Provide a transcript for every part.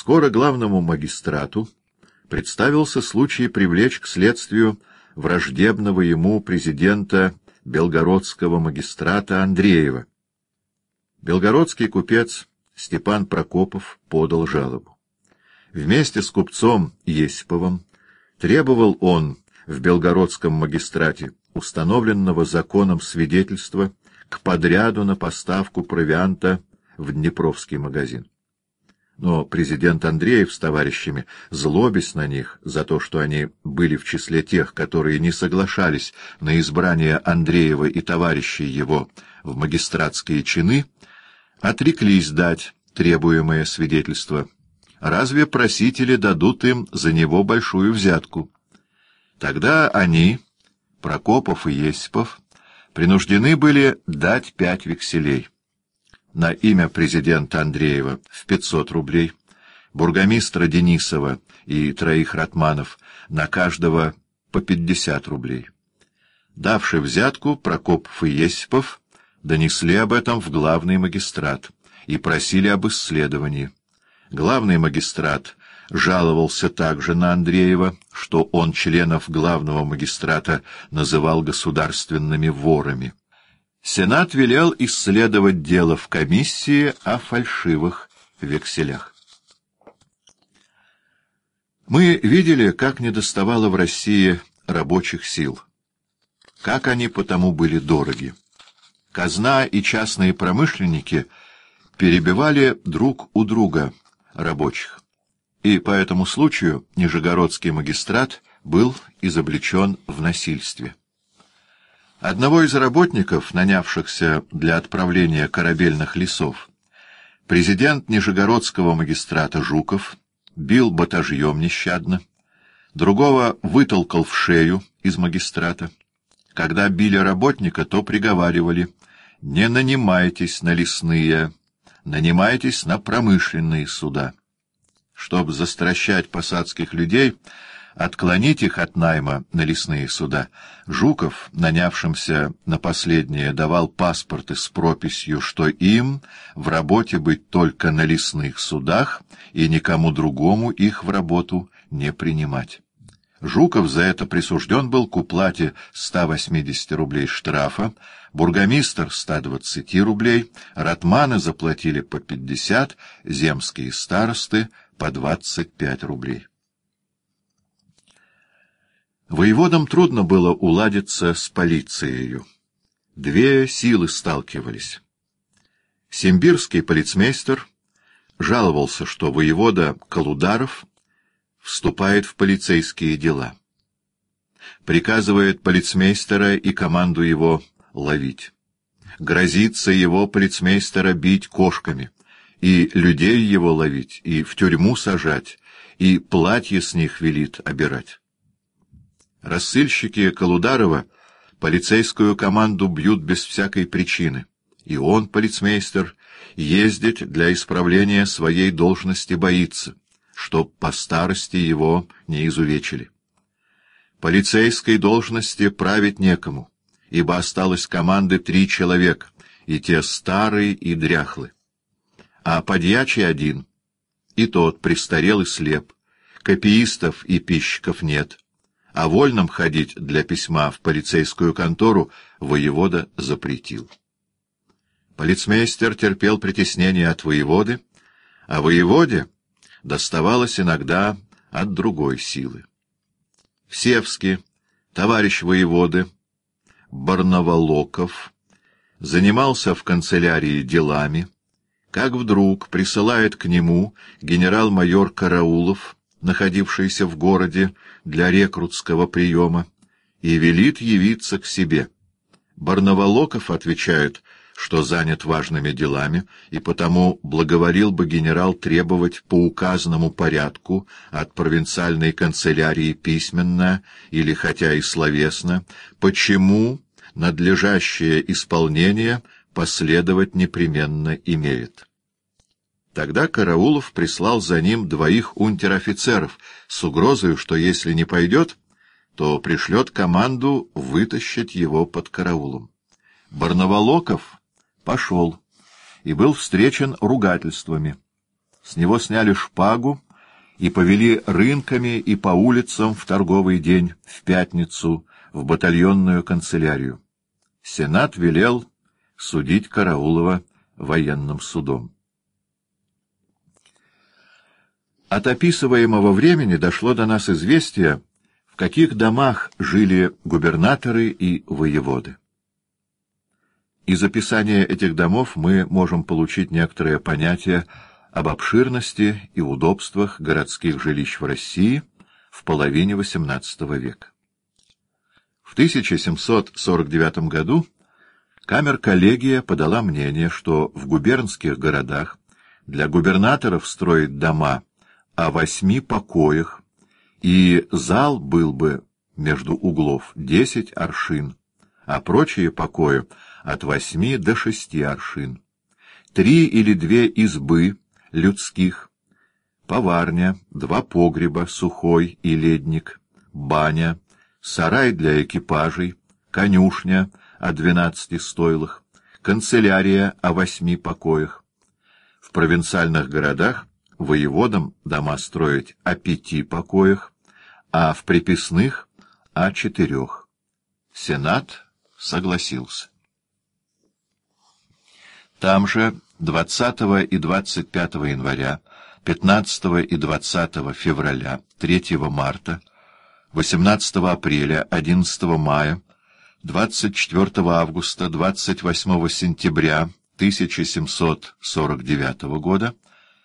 Скоро главному магистрату представился случай привлечь к следствию враждебного ему президента белгородского магистрата Андреева. Белгородский купец Степан Прокопов подал жалобу. Вместе с купцом Есиповым требовал он в белгородском магистрате установленного законом свидетельства к подряду на поставку провианта в Днепровский магазин. Но президент Андреев с товарищами, злобясь на них за то, что они были в числе тех, которые не соглашались на избрание Андреева и товарищей его в магистратские чины, отреклись дать требуемое свидетельство. Разве просители дадут им за него большую взятку? Тогда они, Прокопов и Есипов, принуждены были дать пять векселей. На имя президента Андреева в 500 рублей, бургомистра Денисова и троих ратманов на каждого по 50 рублей. Давший взятку, Прокопов и Есипов донесли об этом в главный магистрат и просили об исследовании. Главный магистрат жаловался также на Андреева, что он членов главного магистрата называл государственными ворами. Сенат велел исследовать дело в комиссии о фальшивых векселях. Мы видели, как недоставало в России рабочих сил, как они потому были дороги. Казна и частные промышленники перебивали друг у друга рабочих и по этому случаю Нижегородский магистрат был изобличен в насильстве. Одного из работников, нанявшихся для отправления корабельных лесов, президент Нижегородского магистрата Жуков бил батажьем нещадно, другого вытолкал в шею из магистрата. Когда били работника, то приговаривали «Не нанимайтесь на лесные, нанимайтесь на промышленные суда» чтобы застращать посадских людей, отклонить их от найма на лесные суда, Жуков, нанявшимся на последнее, давал паспорты с прописью, что им в работе быть только на лесных судах и никому другому их в работу не принимать. Жуков за это присужден был к уплате 180 рублей штрафа, бургомистр — 120 рублей, ратманы заплатили по 50, земские старосты — по двадцать пять рублей. Воеводам трудно было уладиться с полицией. Две силы сталкивались. Симбирский полицмейстер жаловался, что воевода Калударов вступает в полицейские дела. Приказывает полицмейстера и команду его ловить. Грозится его полицмейстера бить кошками и людей его ловить, и в тюрьму сажать, и платье с них велит обирать. Рассыльщики Калударова полицейскую команду бьют без всякой причины, и он, полицмейстер, ездить для исправления своей должности боится, чтоб по старости его не изувечили. Полицейской должности править некому, ибо осталось команды три человека, и те старые и дряхлые а подьячий один. И тот престарел и слеп, копиистов и пищиков нет, а вольным ходить для письма в полицейскую контору воевода запретил. Полицмейстер терпел притеснение от воеводы, а воеводе доставалось иногда от другой силы. В Севске товарищ воеводы Барнаволоков занимался в канцелярии делами, как вдруг присылает к нему генерал-майор Караулов, находившийся в городе для рекрутского приема, и велит явиться к себе. Барнаволоков отвечает, что занят важными делами, и потому благоволил бы генерал требовать по указанному порядку от провинциальной канцелярии письменно или хотя и словесно, почему надлежащее исполнение — последовать непременно имеет. Тогда Караулов прислал за ним двоих унтер-офицеров с угрозой, что если не пойдет, то пришлет команду вытащить его под караулом. Барнаволоков пошел и был встречен ругательствами. С него сняли шпагу и повели рынками и по улицам в торговый день, в пятницу, в батальонную канцелярию. Сенат велел судить Караулова военным судом. От описываемого времени дошло до нас известие, в каких домах жили губернаторы и воеводы. Из описания этих домов мы можем получить некоторое понятие об обширности и удобствах городских жилищ в России в половине XVIII века. В 1749 году камер-коллегия подала мнение, что в губернских городах для губернаторов строить дома о восьми покоях, и зал был бы между углов десять аршин, а прочие покои от восьми до шести аршин. Три или две избы людских, поварня, два погреба, сухой и ледник, баня, сарай для экипажей, конюшня о двенадцати стойлах, канцелярия о восьми покоях. В провинциальных городах воеводам дома строить о пяти покоях, а в приписных — о четырех. Сенат согласился. Там же 20 и 25 января, 15 и 20 февраля, 3 марта, 18 апреля, 11 мая, 24 августа, 28 сентября 1749 года,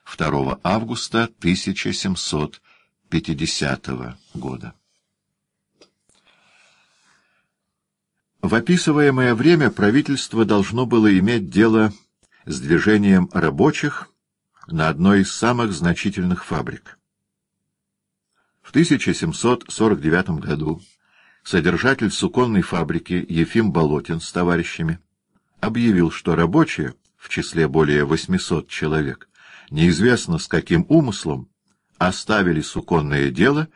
2 августа 1750 года. В описываемое время правительство должно было иметь дело с движением рабочих на одной из самых значительных фабрик. В 1749 году содержатель суконной фабрики Ефим Болотин с товарищами объявил, что рабочие, в числе более 800 человек, неизвестно с каким умыслом, оставили суконное дело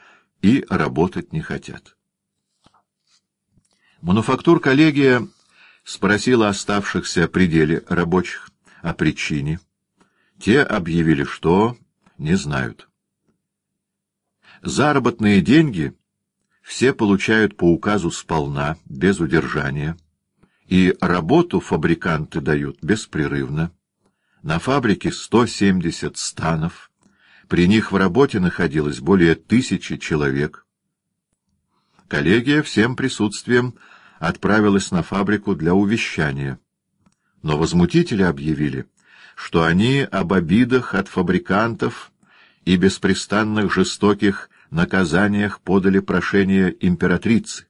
и работать не хотят. Мануфактур-коллегия спросила оставшихся при деле рабочих о причине. Те объявили, что не знают. Заработные деньги все получают по указу сполна, без удержания, и работу фабриканты дают беспрерывно. На фабрике 170 станов, при них в работе находилось более тысячи человек. Коллегия всем присутствием отправилась на фабрику для увещания. Но возмутители объявили, что они об обидах от фабрикантов и беспрестанных жестоких наказаниях подали прошение императрицы,